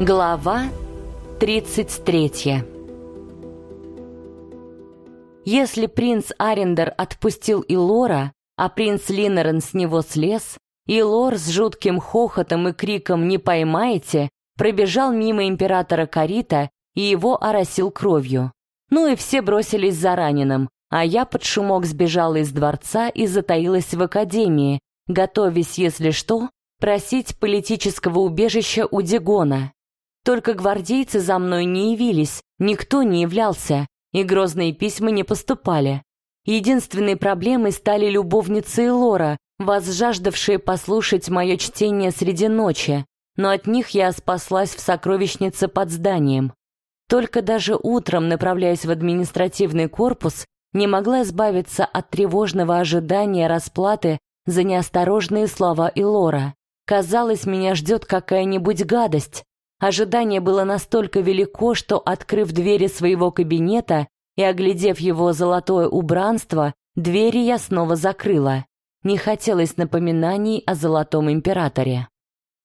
Глава 33 Если принц Арендер отпустил Илора, а принц Линнерен с него слез, Илор с жутким хохотом и криком «Не поймаете!» пробежал мимо императора Карита и его оросил кровью. Ну и все бросились за раненым, а я под шумок сбежала из дворца и затаилась в академии, готовясь, если что, просить политического убежища у Дигона. Только гвардейцы за мной не явились, никто не являлся, и грозные письма не поступали. Единственной проблемой стали любовницы и Лора, возжаждавшие послушать мое чтение среди ночи, но от них я спаслась в сокровищнице под зданием. Только даже утром, направляясь в административный корпус, не могла избавиться от тревожного ожидания расплаты за неосторожные слова Илора. Казалось, меня ждет какая-нибудь гадость. Ожидание было настолько велико, что, открыв двери своего кабинета и оглядев его золотое убранство, двери я снова закрыла. Не хотелось напоминаний о золотом императоре.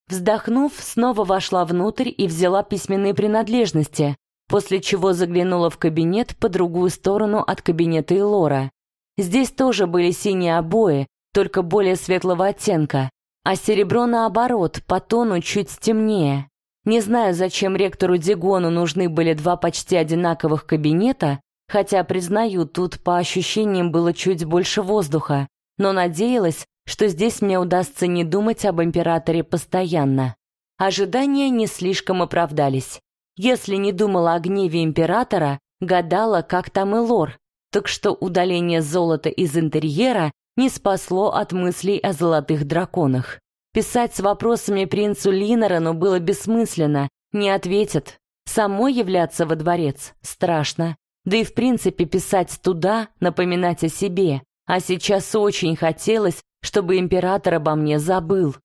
Вздохнув, снова вошла внутрь и взяла письменные принадлежности, после чего заглянула в кабинет по другую сторону от кабинета Илора. Здесь тоже были синие обои, только более светлого оттенка, а серебро наоборот, по тону чуть темнее. Не знаю, зачем ректору Дигону нужны были два почти одинаковых кабинета, хотя, признаю, тут по ощущениям было чуть больше воздуха, но надеялась, что здесь мне удастся не думать об императоре постоянно. Ожидания не слишком оправдались. Если не думала о гневе императора, гадала, как там и лор, так что удаление золота из интерьера не спасло от мыслей о золотых драконах. Писать с вопросами принцу Линнерену было бессмысленно, не ответят. Самой являться во дворец страшно. Да и в принципе писать туда, напоминать о себе. А сейчас очень хотелось, чтобы император обо мне забыл.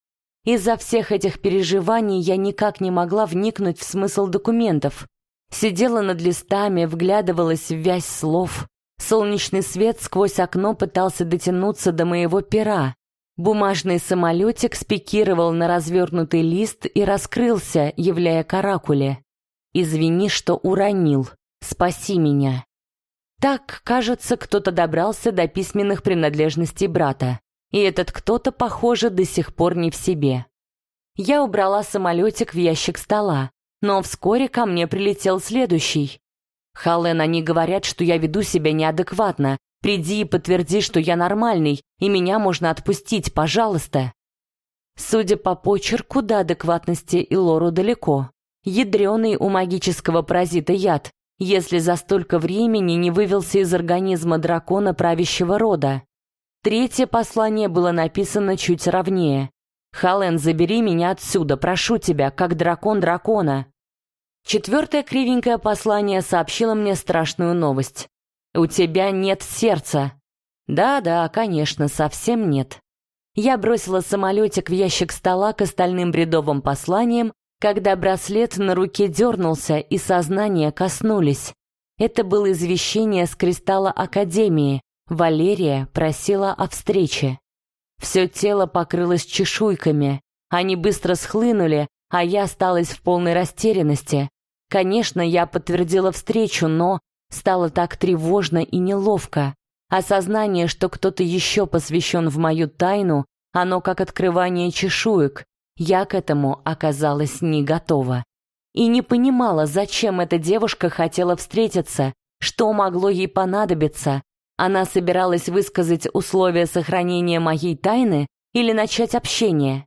Из-за всех этих переживаний я никак не могла вникнуть в смысл документов. Сидела над листами, вглядывалась в вязь слов. Солнечный свет сквозь окно пытался дотянуться до моего пера. Бумажный самолетик спикировал на развернутый лист и раскрылся, являя каракуле. «Извини, что уронил. Спаси меня». Так, кажется, кто-то добрался до письменных принадлежностей брата. И этот кто-то, похоже, до сих пор не в себе. Я убрала самолетик в ящик стола, но вскоре ко мне прилетел следующий. «Халлен, они говорят, что я веду себя неадекватно. Приди и подтверди, что я нормальный, и меня можно отпустить, пожалуйста». Судя по почерку, до адекватности и лору далеко. Ядреный у магического паразита яд, если за столько времени не вывелся из организма дракона правящего рода. Третье послание было написано чуть ровнее. «Хален, забери меня отсюда, прошу тебя, как дракон дракона». Четвертое кривенькое послание сообщило мне страшную новость. «У тебя нет сердца». «Да-да, конечно, совсем нет». Я бросила самолетик в ящик стола к остальным бредовым посланиям, когда браслет на руке дернулся и сознание коснулись. Это было извещение с кристалла Академии. Валерия просила о встрече. Все тело покрылось чешуйками. Они быстро схлынули, а я осталась в полной растерянности. Конечно, я подтвердила встречу, но стало так тревожно и неловко. Осознание, что кто-то еще посвящен в мою тайну, оно как открывание чешуек. Я к этому оказалась не готова. И не понимала, зачем эта девушка хотела встретиться, что могло ей понадобиться, она собиралась высказать условия сохранения моей тайны или начать общение.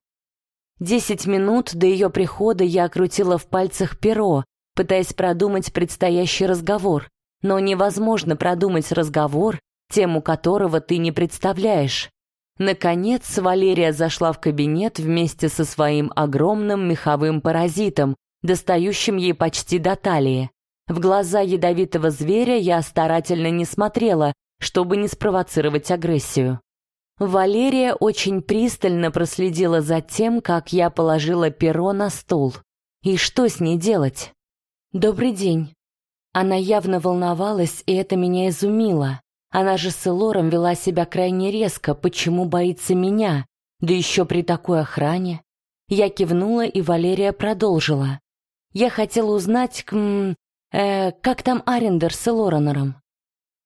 Десять минут до ее прихода я крутила в пальцах перо, пытаясь продумать предстоящий разговор. Но невозможно продумать разговор, тему которого ты не представляешь. Наконец, Валерия зашла в кабинет вместе со своим огромным меховым паразитом, достающим ей почти до талии. В глаза ядовитого зверя я старательно не смотрела, чтобы не спровоцировать агрессию. Валерия очень пристально проследила за тем, как я положила перо на стол. И что с ней делать? «Добрый день». Она явно волновалась, и это меня изумило. Она же с Элором вела себя крайне резко, почему боится меня? Да еще при такой охране. Я кивнула, и Валерия продолжила. Я хотела узнать, км, э, как там Арендер с Элоранером.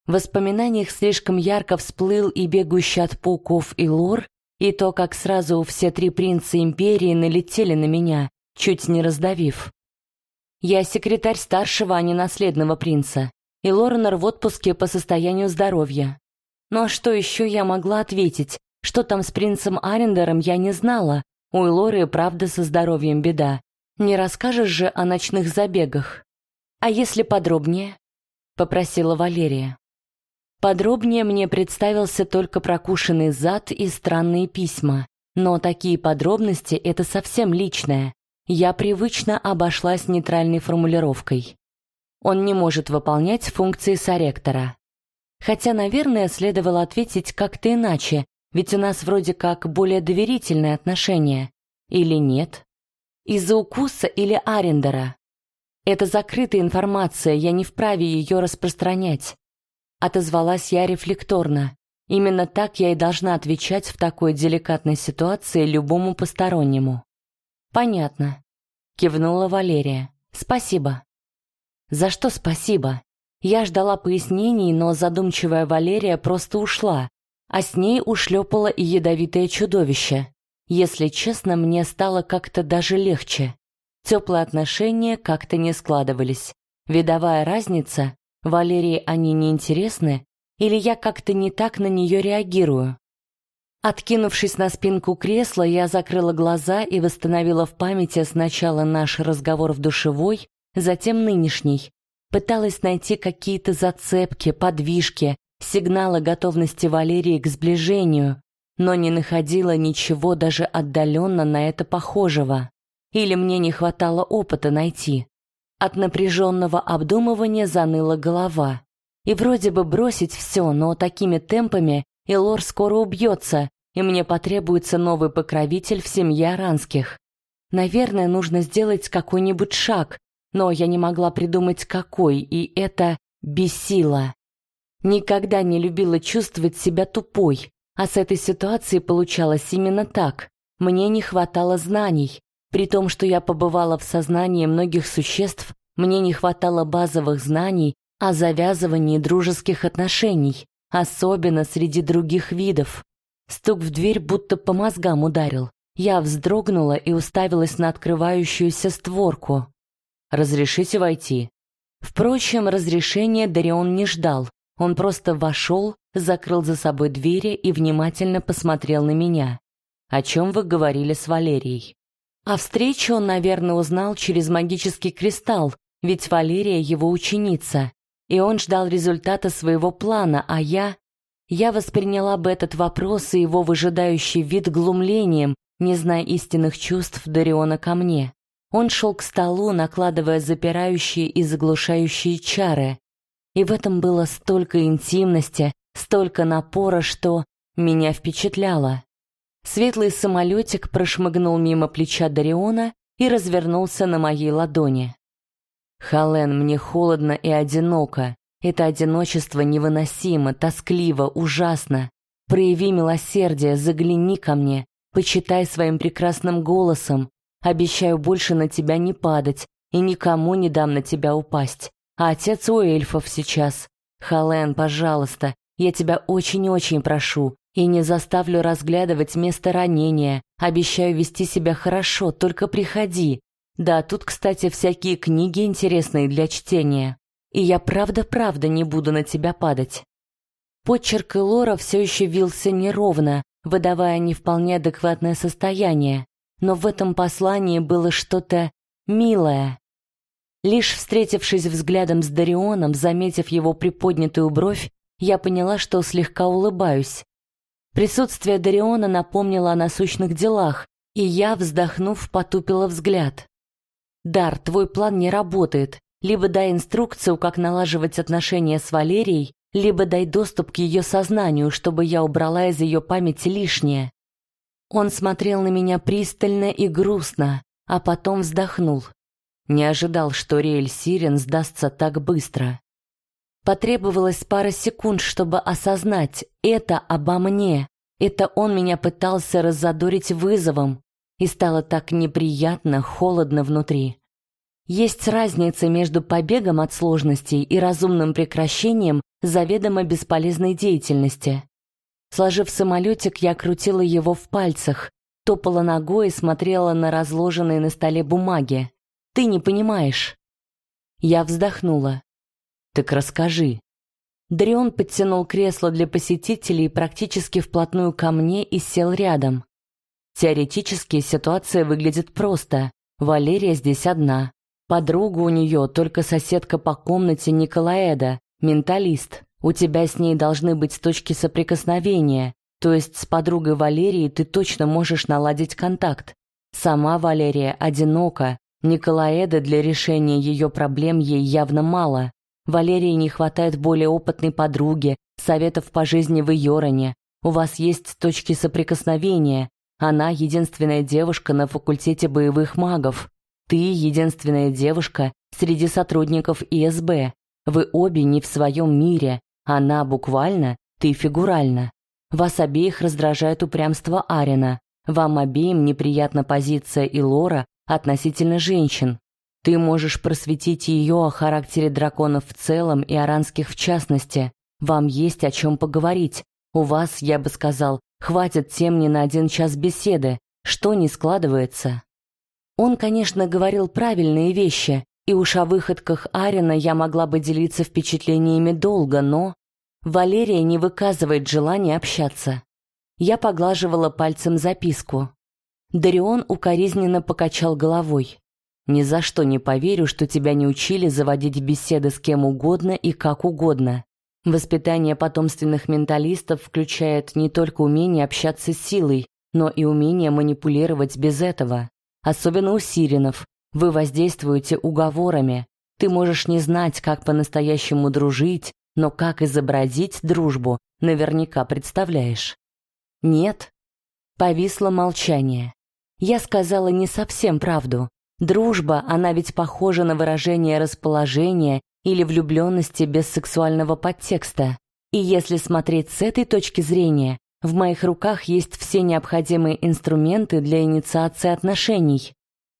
В воспоминаниях слишком ярко всплыл и бегущий от пауков и лор, и то, как сразу все три принца Империи налетели на меня, чуть не раздавив. Я секретарь старшего, а не наследного принца, и Лоренор в отпуске по состоянию здоровья. Ну а что еще я могла ответить? Что там с принцем Арендером, я не знала. У Элоры правда со здоровьем беда. Не расскажешь же о ночных забегах? А если подробнее? Попросила Валерия. Подробнее мне представился только прокушенный зад и странные письма. Но такие подробности — это совсем личное. Я привычно обошлась нейтральной формулировкой. Он не может выполнять функции соректора. Хотя, наверное, следовало ответить как-то иначе, ведь у нас вроде как более доверительные отношения. Или нет? Из-за укуса или арендера? Это закрытая информация, я не вправе ее распространять. Отозвалась я рефлекторно. Именно так я и должна отвечать в такой деликатной ситуации любому постороннему. Понятно. Кивнула Валерия. Спасибо. За что спасибо? Я ждала пояснений, но задумчивая Валерия просто ушла, а с ней ушлепало и ядовитое чудовище. Если честно, мне стало как-то даже легче. Теплые отношения как-то не складывались. Видовая разница, Валерии они не интересны, или я как-то не так на нее реагирую. Откинувшись на спинку кресла, я закрыла глаза и восстановила в памяти сначала наш разговор в душевой, затем нынешний. Пыталась найти какие-то зацепки, подвижки, сигналы готовности Валерии к сближению, но не находила ничего даже отдаленно на это похожего. Или мне не хватало опыта найти. От напряженного обдумывания заныла голова. И вроде бы бросить все, но такими темпами Элор скоро убьется, и мне потребуется новый покровитель в семье Аранских. Наверное, нужно сделать какой-нибудь шаг, но я не могла придумать какой, и это бесило. Никогда не любила чувствовать себя тупой, а с этой ситуацией получалось именно так. Мне не хватало знаний. При том, что я побывала в сознании многих существ, мне не хватало базовых знаний о завязывании дружеских отношений, особенно среди других видов. Стук в дверь будто по мозгам ударил. Я вздрогнула и уставилась на открывающуюся створку. «Разрешите войти?» Впрочем, разрешения Дарион не ждал. Он просто вошел, закрыл за собой двери и внимательно посмотрел на меня. «О чем вы говорили с Валерией?» О встрече он, наверное, узнал через магический кристалл, ведь Валерия его ученица. И он ждал результата своего плана, а я... Я восприняла бы этот вопрос и его выжидающий вид глумлением, не зная истинных чувств Дариона ко мне. Он шел к столу, накладывая запирающие и заглушающие чары. И в этом было столько интимности, столько напора, что меня впечатляло. Светлый самолетик прошмыгнул мимо плеча Дариона и развернулся на моей ладони. «Хален, мне холодно и одиноко. Это одиночество невыносимо, тоскливо, ужасно. Прояви милосердие, загляни ко мне, почитай своим прекрасным голосом. Обещаю больше на тебя не падать и никому не дам на тебя упасть. А отец у эльфов сейчас. Хален, пожалуйста, я тебя очень-очень прошу, и не заставлю разглядывать место ранения. Обещаю вести себя хорошо, только приходи. Да, тут, кстати, всякие книги интересные для чтения. И я правда-правда не буду на тебя падать. Подчерк Лора все еще вился неровно, выдавая не вполне адекватное состояние, но в этом послании было что-то милое. Лишь встретившись взглядом с Дарионом, заметив его приподнятую бровь, я поняла, что слегка улыбаюсь. Присутствие Дариона напомнило о насущных делах, и я, вздохнув, потупила взгляд. «Дар, твой план не работает. Либо дай инструкцию, как налаживать отношения с Валерией, либо дай доступ к ее сознанию, чтобы я убрала из ее памяти лишнее». Он смотрел на меня пристально и грустно, а потом вздохнул. Не ожидал, что Риэль Сирен сдастся так быстро. Потребовалось пара секунд, чтобы осознать, это обо мне. Это он меня пытался раззадорить вызовом, и стало так неприятно, холодно внутри. Есть разница между побегом от сложностей и разумным прекращением заведомо бесполезной деятельности. Сложив самолетик, я крутила его в пальцах, топала ногой и смотрела на разложенные на столе бумаги. Ты не понимаешь. Я вздохнула. Так расскажи. Дрион подтянул кресло для посетителей практически вплотную ко мне и сел рядом. Теоретически ситуация выглядит просто. Валерия здесь одна. Подруга у нее только соседка по комнате Николаэда, менталист. У тебя с ней должны быть точки соприкосновения, то есть с подругой Валерии ты точно можешь наладить контакт. Сама Валерия одинока, Николаэда для решения ее проблем ей явно мало. Валерии не хватает более опытной подруги, советов по жизни в Йороне. У вас есть точки соприкосновения. Она единственная девушка на факультете боевых магов. Ты единственная девушка среди сотрудников ИСБ. Вы обе не в своем мире. Она буквально, ты фигурально. Вас обеих раздражает упрямство Арина. Вам обеим неприятна позиция Илора относительно женщин. Ты можешь просветить ее о характере драконов в целом и аранских в частности. Вам есть о чем поговорить. У вас, я бы сказал, хватит тем не на один час беседы. Что не складывается? Он, конечно, говорил правильные вещи, и уж о выходках Арина я могла бы делиться впечатлениями долго, но... Валерия не выказывает желания общаться. Я поглаживала пальцем записку. Дарион укоризненно покачал головой. «Ни за что не поверю, что тебя не учили заводить беседы с кем угодно и как угодно. Воспитание потомственных менталистов включает не только умение общаться с силой, но и умение манипулировать без этого. Особенно у сиренов, вы воздействуете уговорами. Ты можешь не знать, как по-настоящему дружить, но как изобразить дружбу, наверняка представляешь. Нет. Повисло молчание. Я сказала не совсем правду. Дружба, она ведь похожа на выражение расположения или влюбленности без сексуального подтекста. И если смотреть с этой точки зрения, в моих руках есть все необходимые инструменты для инициации отношений.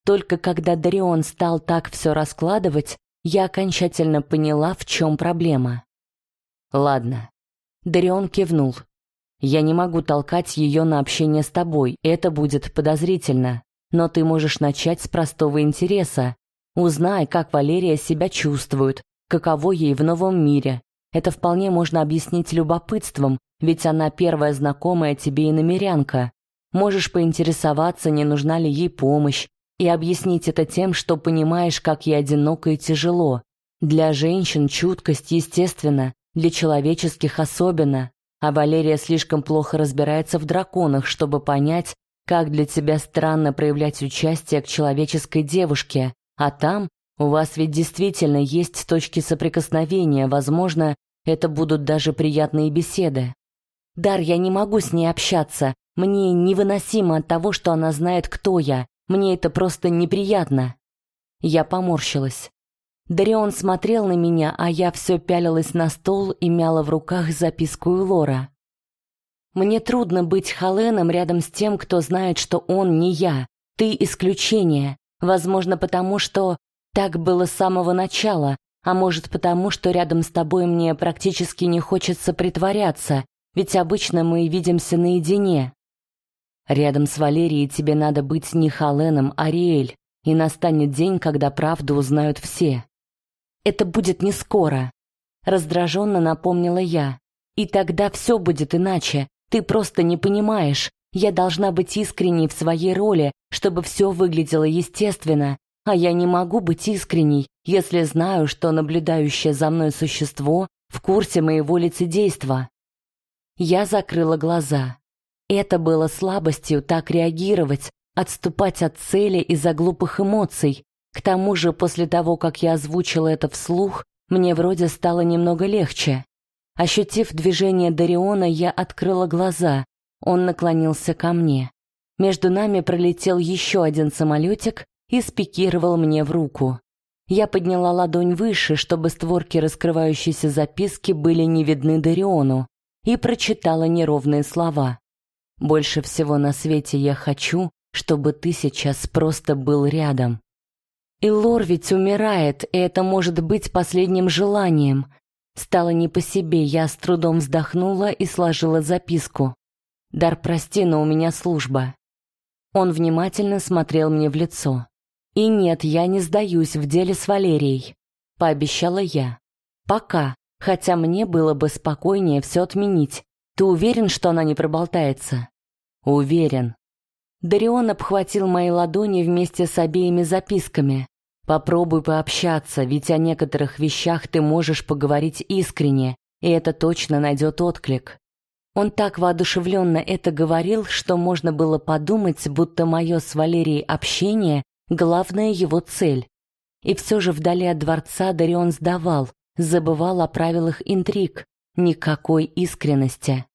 Только когда Дарион стал так все раскладывать, я окончательно поняла, в чем проблема. «Ладно». Дарион кивнул. «Я не могу толкать ее на общение с тобой, это будет подозрительно. Но ты можешь начать с простого интереса. Узнай, как Валерия себя чувствует, каково ей в новом мире. Это вполне можно объяснить любопытством, ведь она первая знакомая тебе и намерянка. Можешь поинтересоваться, не нужна ли ей помощь, и объяснить это тем, что понимаешь, как ей одиноко и тяжело. Для женщин чуткость естественно, для человеческих особенно, а Валерия слишком плохо разбирается в драконах, чтобы понять, как для тебя странно проявлять участие к человеческой девушке, а там у вас ведь действительно есть точки соприкосновения, возможно, это будут даже приятные беседы. Дар, я не могу с ней общаться, мне невыносимо от того, что она знает, кто я, мне это просто неприятно. Я поморщилась. Дарион смотрел на меня, а я все пялилась на стол и мяла в руках записку Лора. Мне трудно быть Халеном рядом с тем, кто знает, что он не я. Ты исключение. Возможно, потому что так было с самого начала, а может потому, что рядом с тобой мне практически не хочется притворяться, ведь обычно мы видимся наедине. Рядом с Валерией тебе надо быть не Халеном, а Риэль, и настанет день, когда правду узнают все. Это будет не скоро, раздраженно напомнила я. И тогда все будет иначе. Ты просто не понимаешь. Я должна быть искренней в своей роли, чтобы все выглядело естественно, а я не могу быть искренней, если знаю, что наблюдающее за мной существо в курсе моего лицедейства. Я закрыла глаза. Это было слабостью так реагировать, отступать от цели из-за глупых эмоций. К тому же, после того, как я озвучила это вслух, мне вроде стало немного легче. Ощутив движение Дариона, я открыла глаза. Он наклонился ко мне. Между нами пролетел еще один самолетик и спикировал мне в руку. Я подняла ладонь выше, чтобы створки раскрывающейся записки были не видны Дариону, и прочитала неровные слова. Больше всего на свете я хочу, чтобы ты сейчас просто был рядом. И Лор ведь умирает, и это может быть последним желанием. Стало не по себе, я с трудом вздохнула и сложила записку. «Дар, прости, но у меня служба». Он внимательно смотрел мне в лицо. «И нет, я не сдаюсь в деле с Валерией», — пообещала я. «Пока, хотя мне было бы спокойнее все отменить. Ты уверен, что она не проболтается?» «Уверен». Дарион обхватил мои ладони вместе с обеими записками. Попробуй пообщаться, ведь о некоторых вещах ты можешь поговорить искренне, и это точно найдет отклик. Он так воодушевленно это говорил, что можно было подумать, будто мое с Валерией общение — главная его цель. И все же вдали от дворца Дарион сдавал, забывал о правилах интриг, никакой искренности.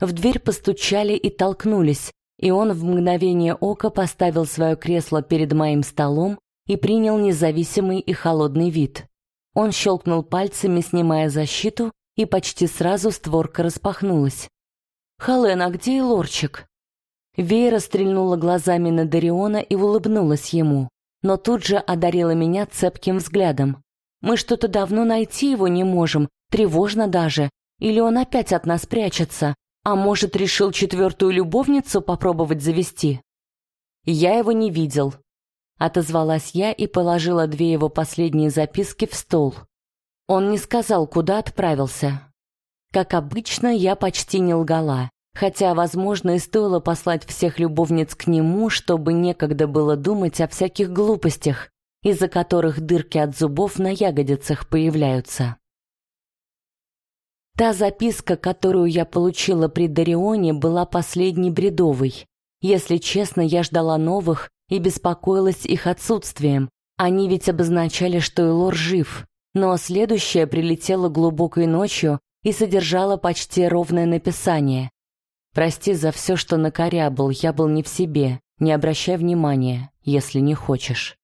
В дверь постучали и толкнулись, и он в мгновение ока поставил свое кресло перед моим столом, и принял независимый и холодный вид. Он щелкнул пальцами, снимая защиту, и почти сразу створка распахнулась. «Хален, а где и лорчик?» Вейра стрельнула глазами на Дариона и улыбнулась ему, но тут же одарила меня цепким взглядом. «Мы что-то давно найти его не можем, тревожно даже. Или он опять от нас прячется, а может, решил четвертую любовницу попробовать завести?» «Я его не видел», Отозвалась я и положила две его последние записки в стол. Он не сказал, куда отправился. Как обычно, я почти не лгала, хотя, возможно, и стоило послать всех любовниц к нему, чтобы некогда было думать о всяких глупостях, из-за которых дырки от зубов на ягодицах появляются. Та записка, которую я получила при Дарионе, была последней бредовой. Если честно, я ждала новых, и беспокоилась их отсутствием. Они ведь обозначали, что Элор жив. Но следующее прилетело глубокой ночью и содержало почти ровное написание. «Прости за все, что накорябал, я был не в себе. Не обращай внимания, если не хочешь».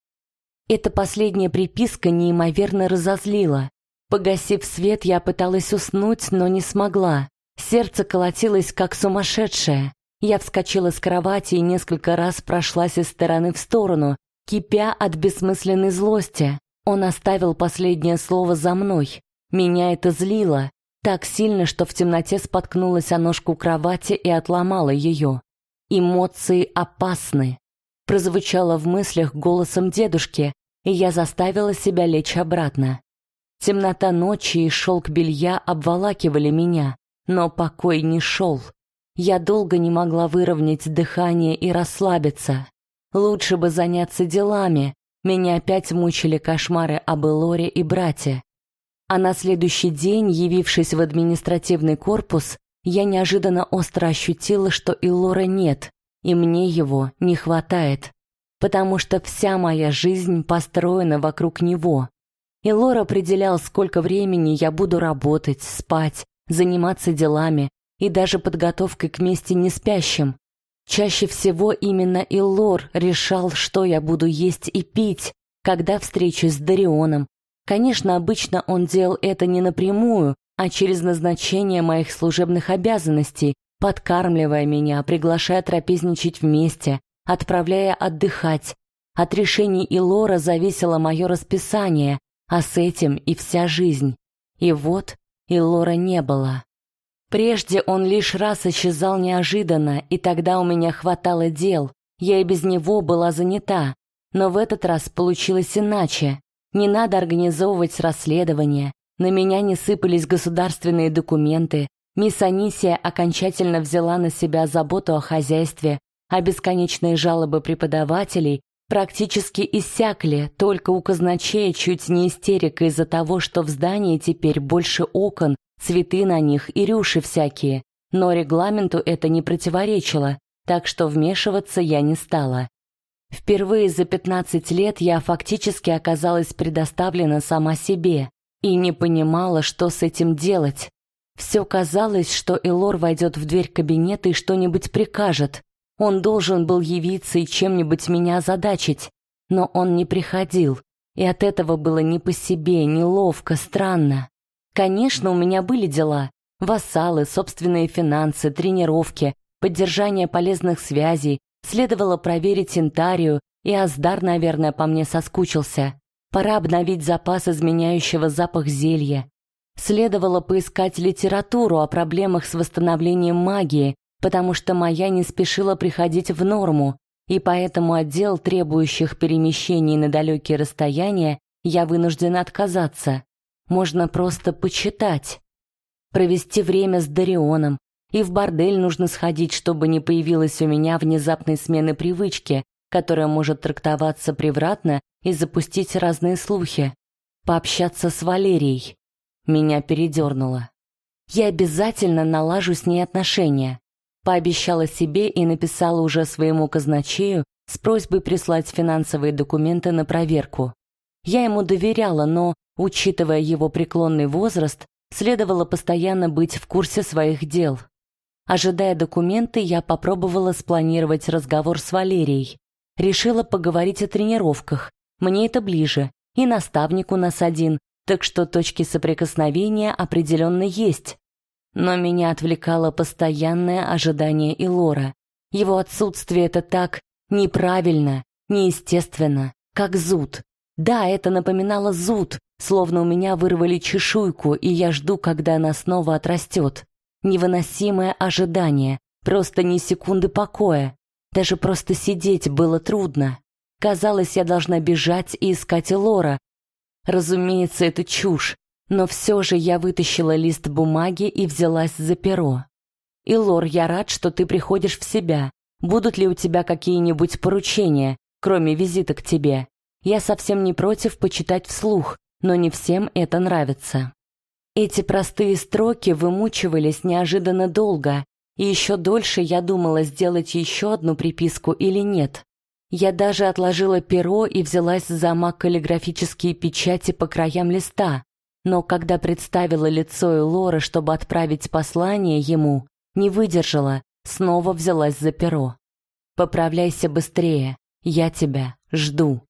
Эта последняя приписка неимоверно разозлила. Погасив свет, я пыталась уснуть, но не смогла. Сердце колотилось, как сумасшедшее. Я вскочила с кровати и несколько раз прошлась из стороны в сторону, кипя от бессмысленной злости. Он оставил последнее слово за мной. Меня это злило, так сильно, что в темноте споткнулась о ножку кровати и отломала ее. Эмоции опасны. Прозвучало в мыслях голосом дедушки, и я заставила себя лечь обратно. Темнота ночи и шелк белья обволакивали меня, но покой не шел. Я долго не могла выровнять дыхание и расслабиться. Лучше бы заняться делами. Меня опять мучили кошмары об Элоре и брате. А на следующий день, явившись в административный корпус, я неожиданно остро ощутила, что Илора нет, и мне его не хватает, потому что вся моя жизнь построена вокруг него. Илор определял, сколько времени я буду работать, спать, заниматься делами, и даже подготовкой к мести неспящим. Чаще всего именно Иллор решал, что я буду есть и пить, когда встречусь с Дарионом. Конечно, обычно он делал это не напрямую, а через назначение моих служебных обязанностей, подкармливая меня, приглашая трапезничать вместе, отправляя отдыхать. От решений Илора зависело мое расписание, а с этим и вся жизнь. И вот Илора не было. Прежде он лишь раз исчезал неожиданно, и тогда у меня хватало дел. Я и без него была занята. Но в этот раз получилось иначе. Не надо организовывать расследование. На меня не сыпались государственные документы. Мисс Анисия окончательно взяла на себя заботу о хозяйстве, а бесконечные жалобы преподавателей практически иссякли, только у казначея чуть не истерика из-за того, что в здании теперь больше окон, цветы на них и рюши всякие, но регламенту это не противоречило, так что вмешиваться я не стала. Впервые за 15 лет я фактически оказалась предоставлена сама себе и не понимала, что с этим делать. Все казалось, что Элор войдет в дверь кабинета и что-нибудь прикажет. Он должен был явиться и чем-нибудь меня озадачить, но он не приходил, и от этого было не по себе, неловко, странно. Конечно, у меня были дела. Вассалы, собственные финансы, тренировки, поддержание полезных связей. Следовало проверить Интарию И Аздар, наверное, по мне соскучился. Пора обновить запас изменяющего запах зелья. Следовало поискать литературу о проблемах с восстановлением магии, потому что моя не спешила приходить в норму, и поэтому отдел требующих перемещений на далекие расстояния я вынуждена отказаться. Можно просто почитать. Провести время с Дарионом. И в бордель нужно сходить, чтобы не появилась у меня внезапной смены привычки, которая может трактоваться превратно и запустить разные слухи. Пообщаться с Валерией. Меня передернуло. Я обязательно налажу с ней отношения. Пообещала себе и написала уже своему казначею с просьбой прислать финансовые документы на проверку. Я ему доверяла, но, учитывая его преклонный возраст, следовало постоянно быть в курсе своих дел. Ожидая документы, я попробовала спланировать разговор с Валерией. Решила поговорить о тренировках. Мне это ближе. И наставник у нас один, так что точки соприкосновения определенно есть. Но меня отвлекало постоянное ожидание Илора. Его отсутствие — это так неправильно, неестественно, как зуд. Да, это напоминало зуд, словно у меня вырвали чешуйку, и я жду, когда она снова отрастет. Невыносимое ожидание, просто ни секунды покоя. Даже просто сидеть было трудно. Казалось, я должна бежать и искать Лора. Разумеется, это чушь. Но все же я вытащила лист бумаги и взялась за перо. «Илор, я рад, что ты приходишь в себя. Будут ли у тебя какие-нибудь поручения, кроме визита к тебе? Я совсем не против почитать вслух, но не всем это нравится». Эти простые строки вымучивались неожиданно долго, и еще дольше я думала, сделать еще одну приписку или нет. Я даже отложила перо и взялась за маг каллиграфические печати по краям листа, но когда представила лицо Элора, чтобы отправить послание ему, не выдержала, снова взялась за перо. «Поправляйся быстрее, я тебя жду».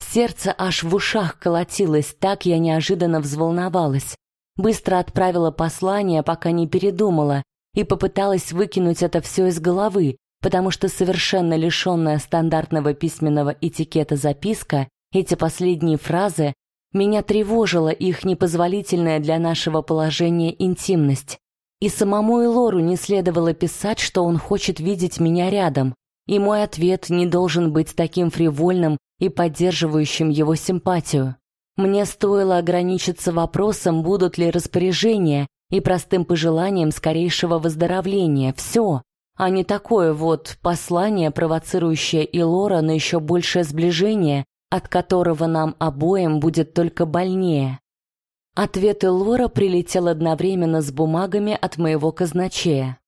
Сердце аж в ушах колотилось, так я неожиданно взволновалась. Быстро отправила послание, пока не передумала, и попыталась выкинуть это все из головы, потому что совершенно лишенная стандартного письменного этикета записка, эти последние фразы меня тревожила их непозволительная для нашего положения интимность. И самому Элору не следовало писать, что он хочет видеть меня рядом, и мой ответ не должен быть таким фривольным и поддерживающим его симпатию. Мне стоило ограничиться вопросом, будут ли распоряжения, и простым пожеланием скорейшего выздоровления. Все, а не такое вот послание, провоцирующее Илора на еще большее сближение от которого нам обоим будет только больнее. Ответ Элора прилетел одновременно с бумагами от моего казначея.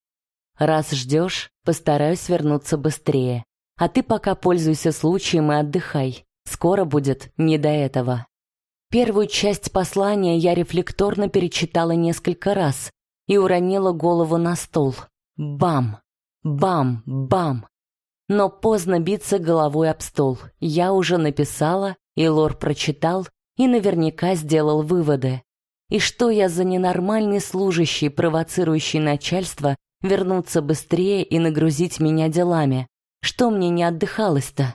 «Раз ждешь, постараюсь вернуться быстрее. А ты пока пользуйся случаем и отдыхай. Скоро будет не до этого». Первую часть послания я рефлекторно перечитала несколько раз и уронила голову на стол. Бам! Бам! Бам! Но поздно биться головой об стол. Я уже написала, и Лор прочитал, и наверняка сделал выводы. И что я за ненормальный служащий, провоцирующий начальство, вернуться быстрее и нагрузить меня делами? Что мне не отдыхалось-то?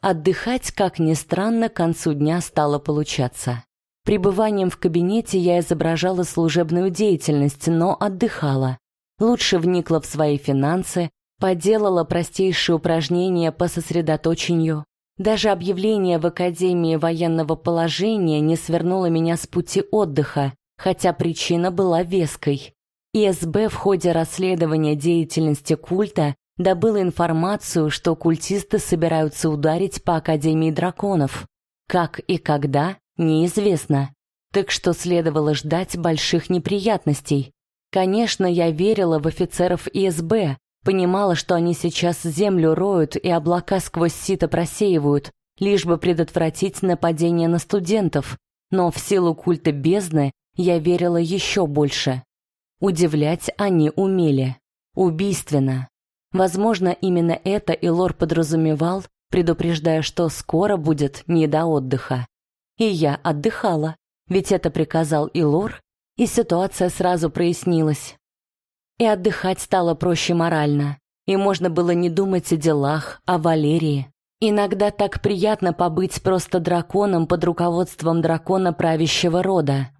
Отдыхать, как ни странно, к концу дня стало получаться. Пребыванием в кабинете я изображала служебную деятельность, но отдыхала. Лучше вникла в свои финансы, Поделала простейшие упражнения по сосредоточению. Даже объявление в Академии военного положения не свернуло меня с пути отдыха, хотя причина была веской. ИСБ в ходе расследования деятельности культа добыла информацию, что культисты собираются ударить по Академии драконов. Как и когда, неизвестно. Так что следовало ждать больших неприятностей. Конечно, я верила в офицеров ИСБ, Понимала, что они сейчас землю роют и облака сквозь сито просеивают, лишь бы предотвратить нападение на студентов, но в силу культа бездны я верила еще больше. Удивлять они умели. Убийственно. Возможно, именно это Илор подразумевал, предупреждая, что скоро будет не до отдыха. И я отдыхала, ведь это приказал Илор, и ситуация сразу прояснилась и отдыхать стало проще морально. и можно было не думать о делах, о Валерии. Иногда так приятно побыть просто драконом под руководством дракона правящего рода.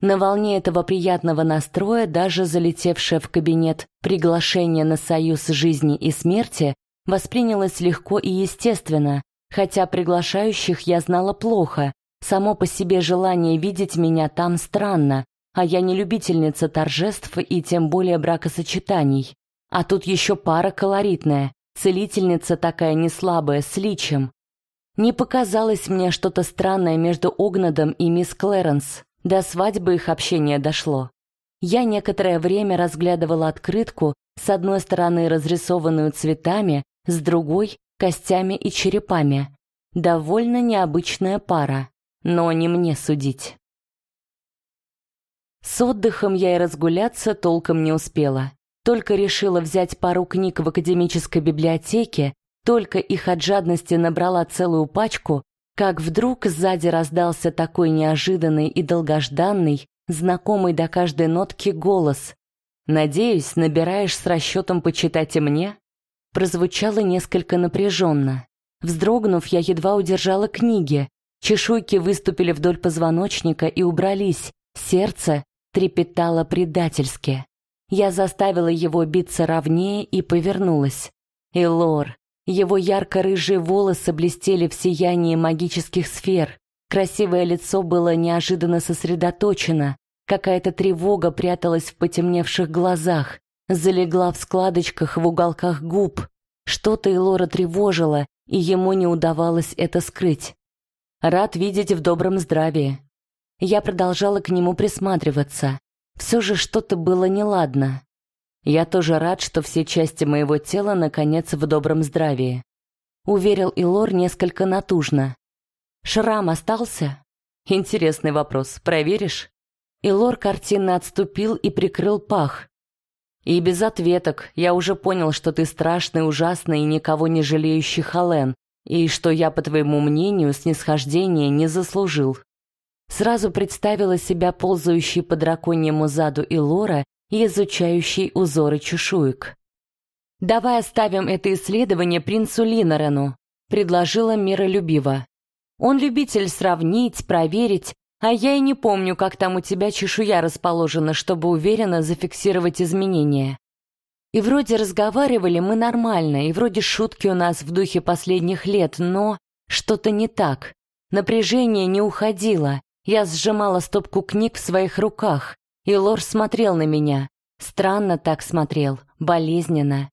На волне этого приятного настроя даже залетевшее в кабинет приглашение на союз жизни и смерти воспринялось легко и естественно, хотя приглашающих я знала плохо, само по себе желание видеть меня там странно, а я не любительница торжеств и тем более бракосочетаний. А тут еще пара колоритная, целительница такая неслабая, с личем. Не показалось мне что-то странное между Огнадом и мисс Клэренс. До свадьбы их общение дошло. Я некоторое время разглядывала открытку, с одной стороны разрисованную цветами, с другой — костями и черепами. Довольно необычная пара, но не мне судить. С отдыхом я и разгуляться толком не успела. Только решила взять пару книг в академической библиотеке, только их от жадности набрала целую пачку, как вдруг сзади раздался такой неожиданный и долгожданный, знакомый до каждой нотки голос. «Надеюсь, набираешь с расчетом почитать и мне?» Прозвучало несколько напряженно. Вздрогнув, я едва удержала книги. Чешуйки выступили вдоль позвоночника и убрались. Сердце трепетало предательски. Я заставила его биться ровнее и повернулась. Элор. Его ярко-рыжие волосы блестели в сиянии магических сфер. Красивое лицо было неожиданно сосредоточено. Какая-то тревога пряталась в потемневших глазах, залегла в складочках в уголках губ. Что-то Элора тревожило, и ему не удавалось это скрыть. «Рад видеть в добром здравии». Я продолжала к нему присматриваться. Все же что-то было неладно. Я тоже рад, что все части моего тела наконец в добром здравии. Уверил Илор несколько натужно. Шрам остался? Интересный вопрос. Проверишь? Илор картинно отступил и прикрыл пах. И без ответок. Я уже понял, что ты страшный, ужасный и никого не жалеющий Хален, и что я, по твоему мнению, снисхождения не заслужил. Сразу представила себя ползающей по драконьему заду и лора и изучающей узоры чешуек. «Давай оставим это исследование принцу Линорену», — предложила миролюбиво. «Он любитель сравнить, проверить, а я и не помню, как там у тебя чешуя расположена, чтобы уверенно зафиксировать изменения. И вроде разговаривали мы нормально, и вроде шутки у нас в духе последних лет, но что-то не так. Напряжение не уходило, я сжимала стопку книг в своих руках, и Лор смотрел на меня. Странно так смотрел, болезненно.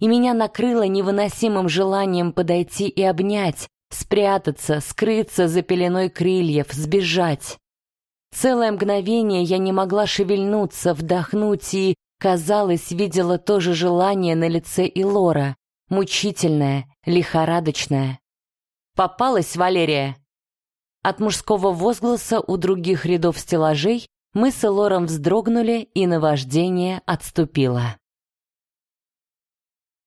И меня накрыло невыносимым желанием подойти и обнять, спрятаться, скрыться за пеленой крыльев, сбежать. Целое мгновение я не могла шевельнуться, вдохнуть и, казалось, видела то же желание на лице Илора, мучительное, лихорадочное. «Попалась, Валерия!» От мужского возгласа у других рядов стеллажей мы с Элором вздрогнули, и наваждение отступило.